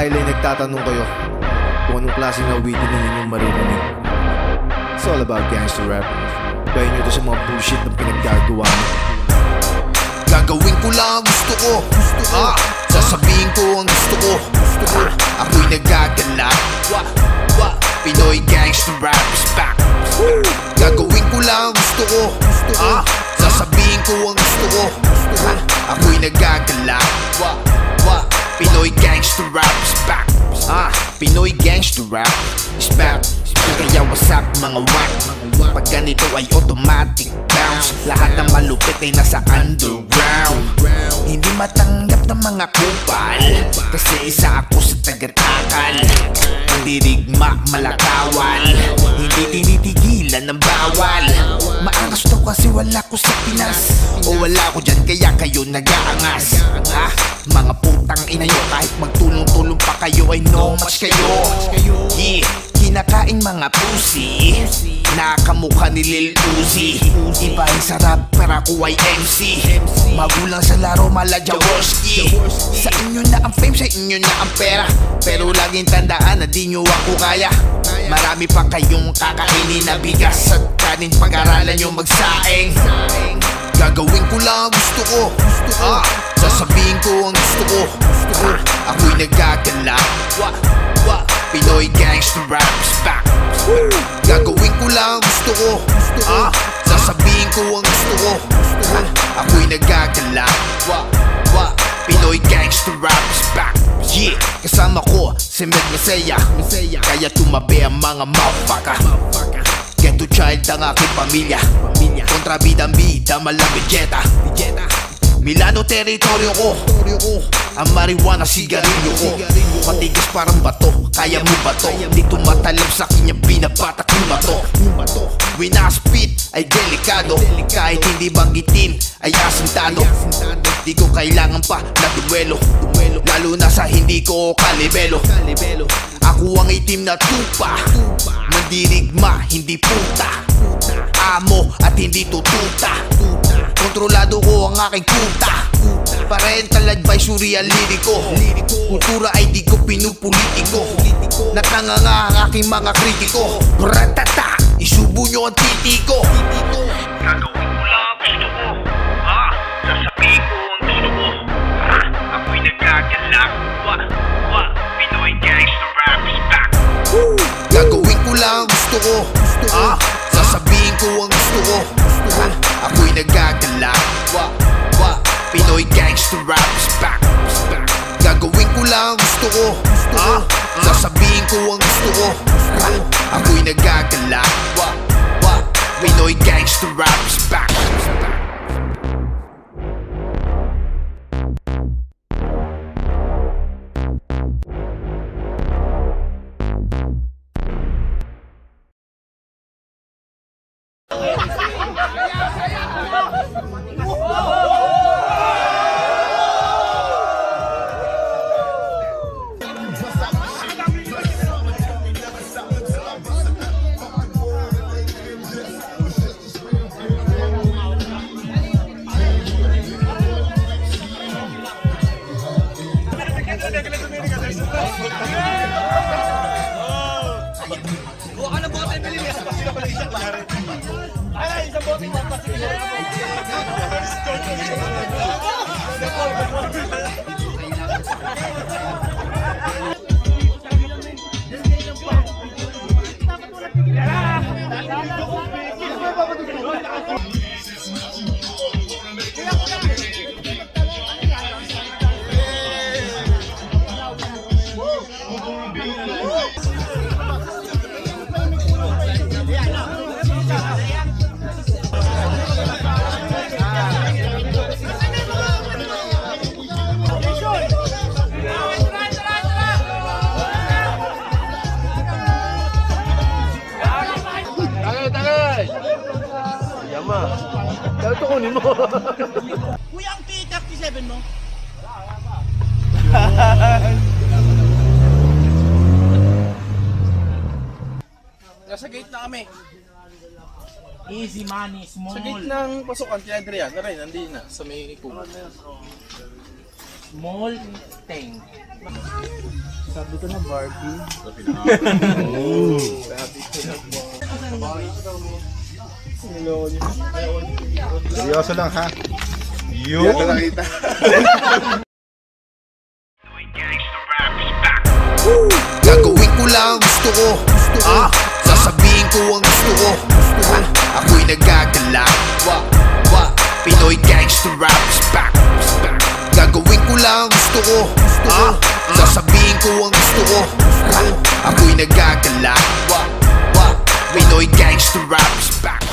Marahil ay nagtatanong kayo kung anong klaseng awitin na ninyong maririnig. It's all about gangster rap. Bayan nyo to sa mga bullshit na pinaggagawa mo. Gagawin ko lang ang gusto ko. Ah, Sasabihin ko ang gusto ko. Ah, Ako'y nagagala. Wa, wa, Pinoy gangster rap is back. Gagawin ko lang ang gusto ko. Ah, Sasabihin ko ang gusto ko. Ah, Ako'y nagagala. Wa, Pinoy gangster rap is back ah, Pinoy gangster rap is back Kaya what's up mga whack. Pag ganito ay automatic bounce. Lahat ng malupit ay nasa underground. Hindi matanggap ng mga kupal. Kasi isa ako sa tagatakal. Mandirigma, malakawal Hindi tinitigilan ng bawal To kasi wala ko sa Pinas. O wala ko dyan kaya kayo nag-aangas. Ha? Mga putang ina nyo Kahit magtulong-tulong pa kayo ay no match kayo. Yeah Kinakain mga pussy. Nakamukha ni Lil Uzi. Iba ang sarap pero ako ay MC Magulang sa laro mala Jaworski Sa inyo na ang fame, sa inyo na ang pera. Pero laging tandaan na di nyo ako kaya Marami pa kayong kakainin na bigas At kanin pag-aralan nyo magsaing. Gagawin ko lang ang gusto ko. Ah, Sasabihin ko ang gusto ko. Ah, Ako'y nagagala. Pinoy gangster rap is back. Gagawin ko lang ang gusto ko. Ah, Sasabihin ko ang gusto ko. Ah, Ako'y nagagala. Pinoy gangster rap is back. Yeah, kasama ko si Med Masaya Kaya tumabi ang mga motherfucker. Ghetto child ang aking pamilya. Kontrabidang bida, malapit jeta Milano teritoryo ko. Ang marijuana sigarilyo ko. Matigas parang bato Kaya mo ba to? Di tumatalab sa kanya binabatak yung I spit ay delikado. Kahit hindi banggitin ay asintado. Di ko kailangan pa na duwelo. Lalo na sa hindi ko kalibelo. Ako ang itim na tupa. Mandirigma, hindi puta. Amo at hindi tututa. Kontrolado ko ang aking kuta. Parental advisory ang liriko. Kultura ay di ko pinupolitiko Nakanganga ang aking mga kritiko. Ratata, isubo nyo ang titi ko. Gagawin ko lang ang gusto ko. Ah, sasabihin ko ang gusto ko. Ah, ako'y nagkagalak Wa, wa, Pinoy gangster rap is back. Gagawin ko lang ang gusto ko. Ah, Sasabihin ko ang gusto ko. Ah, Ako'y nagagala wa, wa, Pinoy gangster rap is back. Gagawin ko lang ang gusto ko. Ah, Sasabihin ko ang gusto ko. Ah, Ako'y nagagala Pinoy gangster rap is back Kuha ka ng bote, Billy. Isa pa sila pala isa pa rin. Ay, isang bote. Isa pa sila. Kuya, ang P37 mo? Nasa gate na kami. Easy money, small. Sa gate ng pasukan, kay Adrian na rin, nandun na, sa may kubo. Small thing. Sabi ko na Barbie. Seryoso lang ha. Yun. nakita. Is back. Gagawin ko lang ang gusto ko. Ah, Sasabihin ko ang gusto ko. Ah, Ako'y nagagala. Wa, wa, Pinoy gangster rap is back. Gagawin ko lang ang gusto ko. Ah, Sasabihin ko ang gusto ko. Ah, Ako'y nagagala. Wa, wa, Pinoy gangster rap is back